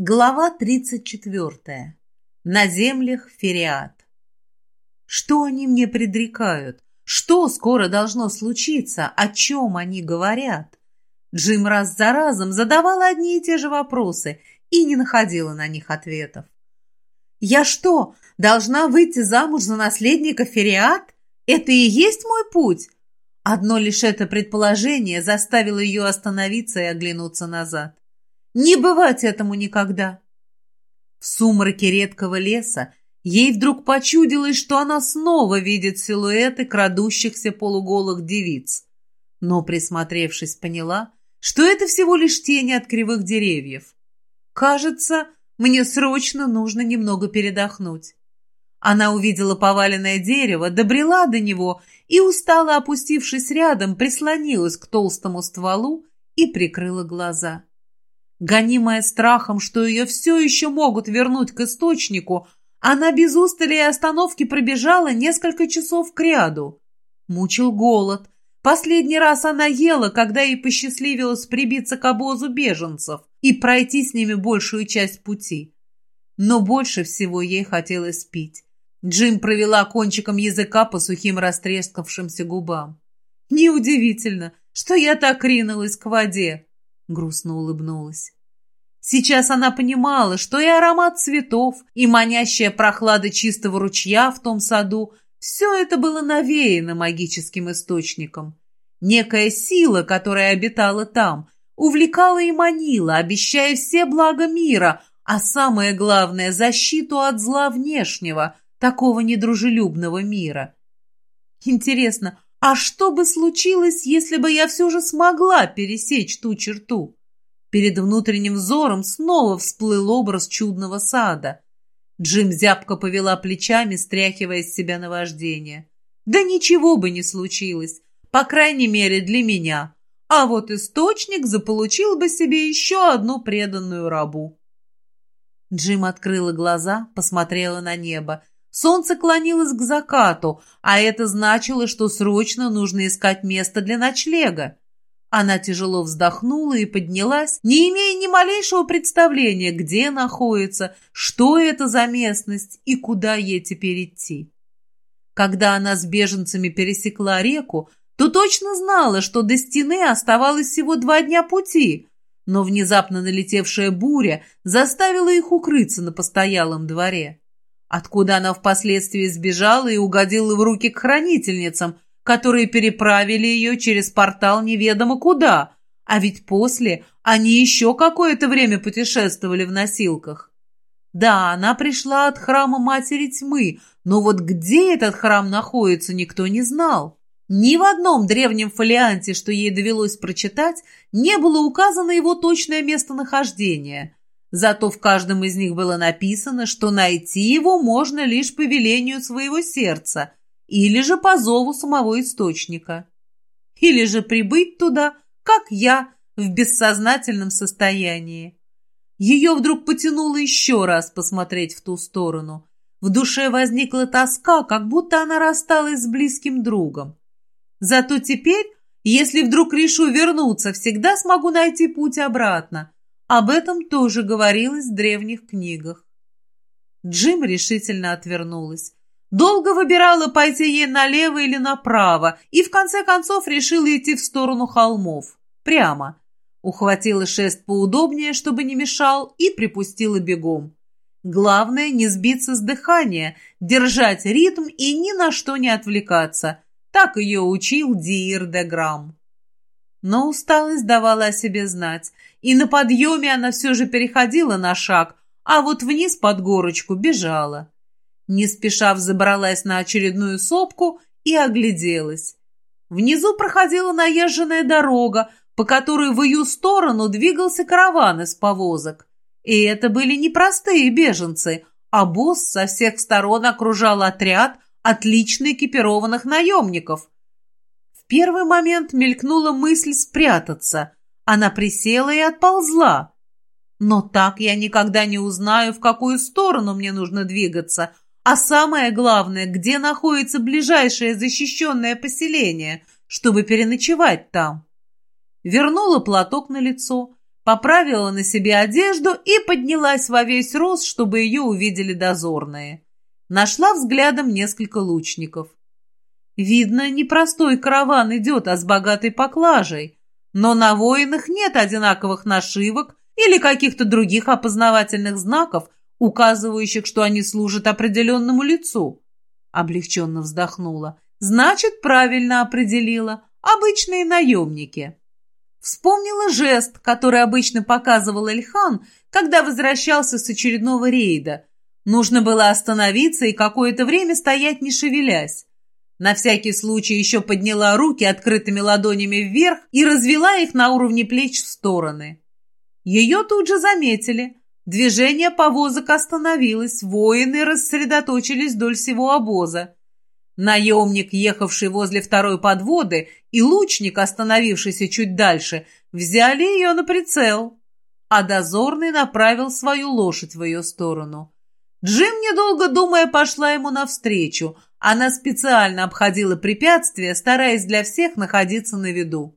Глава 34. На землях Фериат. Что они мне предрекают? Что скоро должно случиться? О чем они говорят? Джим раз за разом задавал одни и те же вопросы и не находила на них ответов. «Я что, должна выйти замуж за наследника Фериат? Это и есть мой путь?» Одно лишь это предположение заставило ее остановиться и оглянуться назад. Не бывать этому никогда. В сумраке редкого леса ей вдруг почудилось, что она снова видит силуэты крадущихся полуголых девиц. Но, присмотревшись, поняла, что это всего лишь тени от кривых деревьев. Кажется, мне срочно нужно немного передохнуть. Она увидела поваленное дерево, добрела до него и, устало опустившись рядом, прислонилась к толстому стволу и прикрыла глаза. Гонимая страхом, что ее все еще могут вернуть к источнику, она без устали и остановки пробежала несколько часов к ряду. Мучил голод. Последний раз она ела, когда ей посчастливилось прибиться к обозу беженцев и пройти с ними большую часть пути. Но больше всего ей хотелось пить. Джим провела кончиком языка по сухим растрескавшимся губам. «Неудивительно, что я так ринулась к воде грустно улыбнулась. Сейчас она понимала, что и аромат цветов, и манящая прохлада чистого ручья в том саду – все это было навеяно магическим источником. Некая сила, которая обитала там, увлекала и манила, обещая все блага мира, а самое главное – защиту от зла внешнего, такого недружелюбного мира. Интересно, а что бы случилось, если бы я все же смогла пересечь ту черту? Перед внутренним взором снова всплыл образ чудного сада. Джим зябко повела плечами, стряхивая с себя наваждение. Да ничего бы не случилось, по крайней мере для меня. А вот источник заполучил бы себе еще одну преданную рабу. Джим открыла глаза, посмотрела на небо. Солнце клонилось к закату, а это значило, что срочно нужно искать место для ночлега. Она тяжело вздохнула и поднялась, не имея ни малейшего представления, где находится, что это за местность и куда ей теперь идти. Когда она с беженцами пересекла реку, то точно знала, что до стены оставалось всего два дня пути, но внезапно налетевшая буря заставила их укрыться на постоялом дворе откуда она впоследствии сбежала и угодила в руки к хранительницам, которые переправили ее через портал неведомо куда, а ведь после они еще какое-то время путешествовали в носилках. Да, она пришла от храма Матери Тьмы, но вот где этот храм находится, никто не знал. Ни в одном древнем фолианте, что ей довелось прочитать, не было указано его точное местонахождение – Зато в каждом из них было написано, что найти его можно лишь по велению своего сердца или же по зову самого источника. Или же прибыть туда, как я, в бессознательном состоянии. Ее вдруг потянуло еще раз посмотреть в ту сторону. В душе возникла тоска, как будто она рассталась с близким другом. Зато теперь, если вдруг решу вернуться, всегда смогу найти путь обратно – об этом тоже говорилось в древних книгах. Джим решительно отвернулась. Долго выбирала, пойти ей налево или направо, и в конце концов решила идти в сторону холмов. Прямо. Ухватила шест поудобнее, чтобы не мешал, и припустила бегом. Главное не сбиться с дыхания, держать ритм и ни на что не отвлекаться. Так ее учил Диир де Грамм. Но усталость давала о себе знать, и на подъеме она все же переходила на шаг, а вот вниз под горочку бежала. Не спеша взобралась на очередную сопку и огляделась. Внизу проходила наезженная дорога, по которой в ее сторону двигался караван из повозок. И это были не простые беженцы, а босс со всех сторон окружал отряд отлично экипированных наемников – первый момент мелькнула мысль спрятаться. Она присела и отползла. Но так я никогда не узнаю, в какую сторону мне нужно двигаться, а самое главное, где находится ближайшее защищенное поселение, чтобы переночевать там. Вернула платок на лицо, поправила на себе одежду и поднялась во весь рост, чтобы ее увидели дозорные. Нашла взглядом несколько лучников. Видно, непростой караван идет, а с богатой поклажей, но на воинах нет одинаковых нашивок или каких-то других опознавательных знаков, указывающих, что они служат определенному лицу. Облегченно вздохнула. Значит, правильно определила. Обычные наемники. Вспомнила жест, который обычно показывал Эльхан, когда возвращался с очередного рейда. Нужно было остановиться и какое-то время стоять, не шевелясь. На всякий случай еще подняла руки открытыми ладонями вверх и развела их на уровне плеч в стороны. Ее тут же заметили. Движение повозок остановилось, воины рассредоточились вдоль всего обоза. Наемник, ехавший возле второй подводы, и лучник, остановившийся чуть дальше, взяли ее на прицел, а дозорный направил свою лошадь в ее сторону. Джим, недолго думая, пошла ему навстречу. Она специально обходила препятствия, стараясь для всех находиться на виду.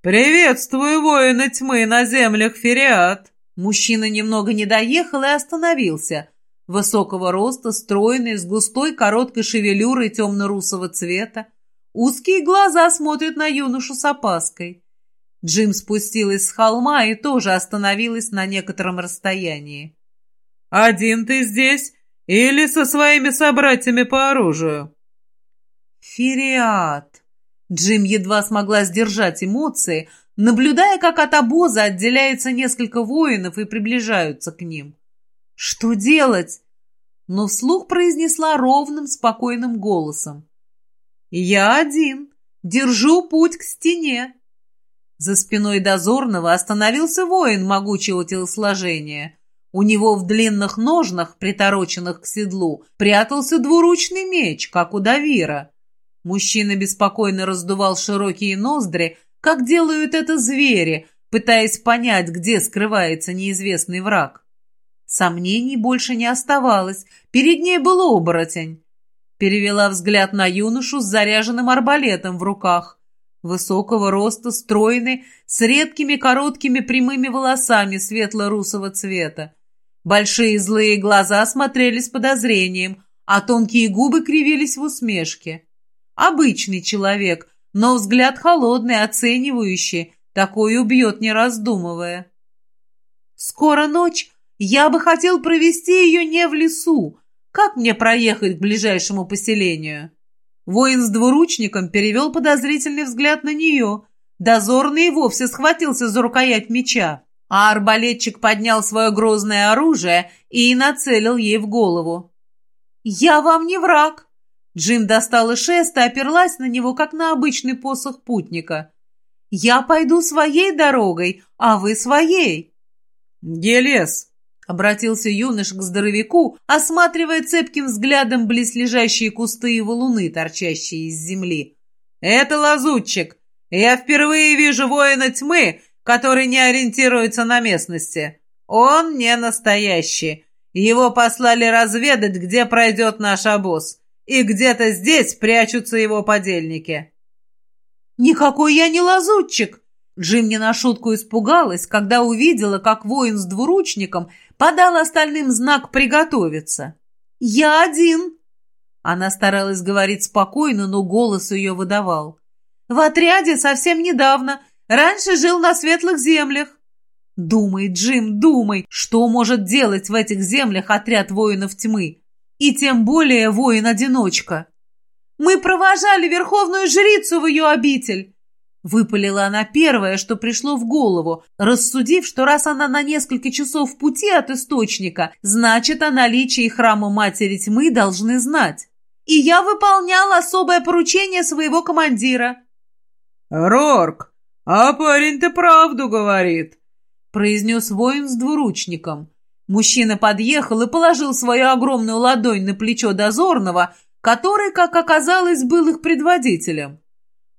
«Приветствую, воины тьмы на землях Фериат!» Мужчина немного не доехал и остановился – Высокого роста, стройный, с густой короткой шевелюрой темно-русого цвета. Узкие глаза смотрят на юношу с опаской. Джим спустилась с холма и тоже остановилась на некотором расстоянии. «Один ты здесь или со своими собратьями по оружию?» «Фериат!» Джим едва смогла сдержать эмоции, наблюдая, как от обоза отделяется несколько воинов и приближаются к ним. «Что делать?» Но вслух произнесла ровным, спокойным голосом. «Я один. Держу путь к стене». За спиной дозорного остановился воин могучего телосложения. У него в длинных ножнах, притороченных к седлу, прятался двуручный меч, как у Давира. Мужчина беспокойно раздувал широкие ноздри, как делают это звери, пытаясь понять, где скрывается неизвестный враг. Сомнений больше не оставалось. Перед ней был оборотень. Перевела взгляд на юношу с заряженным арбалетом в руках. Высокого роста, стройный, с редкими короткими прямыми волосами светло-русого цвета. Большие злые глаза смотрели с подозрением, а тонкие губы кривились в усмешке. Обычный человек, но взгляд холодный, оценивающий, такой убьет, не раздумывая. «Скоро ночь, я бы хотел провести ее не в лесу. Как мне проехать к ближайшему поселению?» Воин с двуручником перевел подозрительный взгляд на нее. Дозорный вовсе схватился за рукоять меча, а арбалетчик поднял свое грозное оружие и нацелил ей в голову. «Я вам не враг!» Джим достала шест и оперлась на него, как на обычный посох путника. «Я пойду своей дорогой, а вы своей!» «Гелес!» Обратился юнош к здоровяку, осматривая цепким взглядом близлежащие кусты и валуны, торчащие из земли. «Это лазутчик. Я впервые вижу воина тьмы, который не ориентируется на местности. Он не настоящий. Его послали разведать, где пройдет наш обоз. И где-то здесь прячутся его подельники». «Никакой я не лазутчик!» Джим не на шутку испугалась, когда увидела, как воин с двуручником подал остальным знак «приготовиться». «Я один!» Она старалась говорить спокойно, но голос ее выдавал. «В отряде совсем недавно. Раньше жил на светлых землях». «Думай, Джим, думай, что может делать в этих землях отряд воинов тьмы? И тем более воин-одиночка». «Мы провожали верховную жрицу в ее обитель. Выпалила она первое, что пришло в голову, рассудив, что раз она на несколько часов пути от источника, значит, о наличии храма Матери Тьмы должны знать. И я выполнял особое поручение своего командира. «Рорк, а парень-то правду говорит», — произнес воин с двуручником. Мужчина подъехал и положил свою огромную ладонь на плечо дозорного, который, как оказалось, был их предводителем.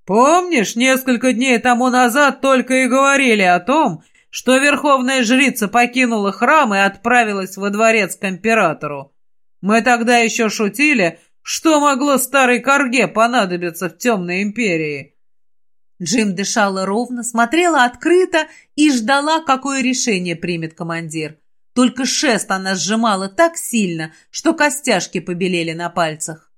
Помнишь, несколько дней тому назад только и говорили о том, что верховная жрица покинула храм и отправилась во дворец к императору? Мы тогда еще шутили, что могло старой корге понадобиться в темной империи. Джим дышала ровно, смотрела открыто и ждала, какое решение примет командир. Только шест она сжимала так сильно, что костяшки побелели на пальцах.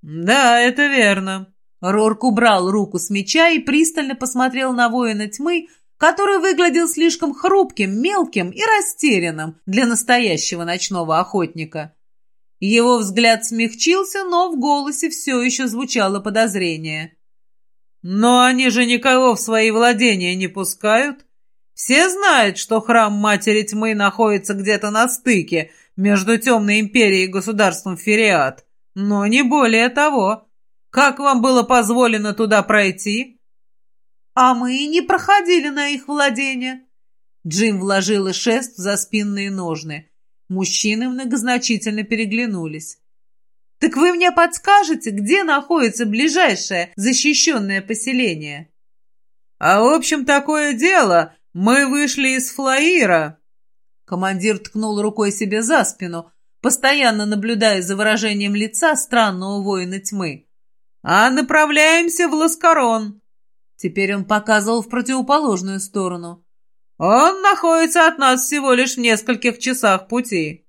«Да, это верно». Рорк убрал руку с меча и пристально посмотрел на воина тьмы, который выглядел слишком хрупким, мелким и растерянным для настоящего ночного охотника. Его взгляд смягчился, но в голосе все еще звучало подозрение. «Но они же никого в свои владения не пускают. Все знают, что храм Матери Тьмы находится где-то на стыке между Темной Империей и государством Фериат, но не более того. Как вам было позволено туда пройти?» «А мы не проходили на их владение». Джим вложила шест за спинные ножны. Мужчины многозначительно переглянулись. «Так вы мне подскажете, где находится ближайшее защищенное поселение?» «А в общем, такое дело. Мы вышли из Флаира». Командир ткнул рукой себе за спину, постоянно наблюдая за выражением лица странного воина тьмы. «А направляемся в Ласкарон». Теперь он показывал в противоположную сторону. «Он находится от нас всего лишь в нескольких часах пути».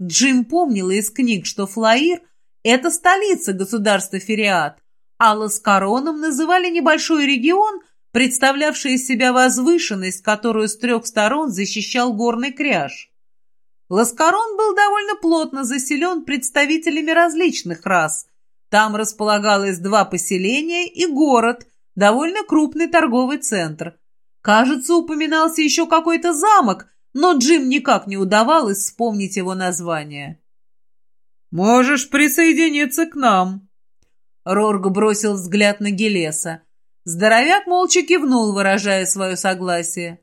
Джим помнил из книг, что Флаир – это столица государства Фериат, а Ласкароном называли небольшой регион, представлявший из себя возвышенность, которую с трех сторон защищал горный кряж. Ласкарон был довольно плотно заселен представителями различных рас. Там располагалось два поселения и город, довольно крупный торговый центр. Кажется, упоминался еще какой-то замок, но Джим никак не удавалось вспомнить его название. «Можешь присоединиться к нам», Рорг бросил взгляд на Гелеса. Здоровяк молча кивнул, выражая свое согласие.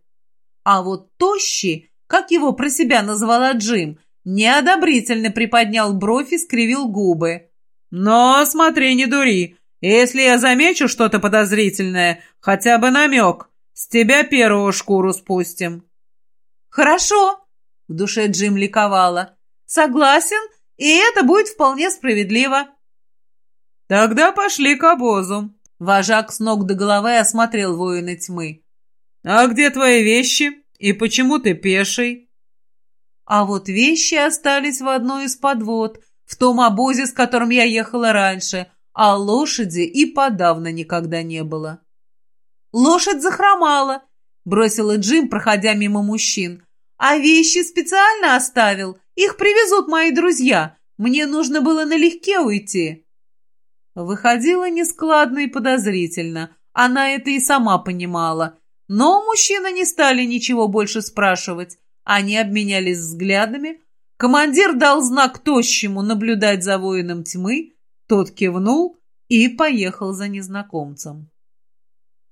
А вот Тощий, как его про себя назвала Джим, неодобрительно приподнял бровь и скривил губы. «Но смотри, не дури. Если я замечу что-то подозрительное, хотя бы намек, с тебя первую шкуру спустим». «Хорошо», — в душе Джим ликовала. «Согласен, и это будет вполне справедливо». «Тогда пошли к обозу». Вожак с ног до головы осмотрел воины тьмы. «А где твои вещи? И почему ты пеший?» А вот вещи остались в одной из подвод, в том обозе, с которым я ехала раньше, а лошади и подавно никогда не было. «Лошадь захромала», — бросила Джим, проходя мимо мужчин. «А вещи специально оставил. Их привезут мои друзья. Мне нужно было налегке уйти». Выходило нескладно и подозрительно. Она это и сама понимала. Но мужчины не стали ничего больше спрашивать. Они обменялись взглядами. Командир дал знак тощему наблюдать за воином тьмы. Тот кивнул и поехал за незнакомцем.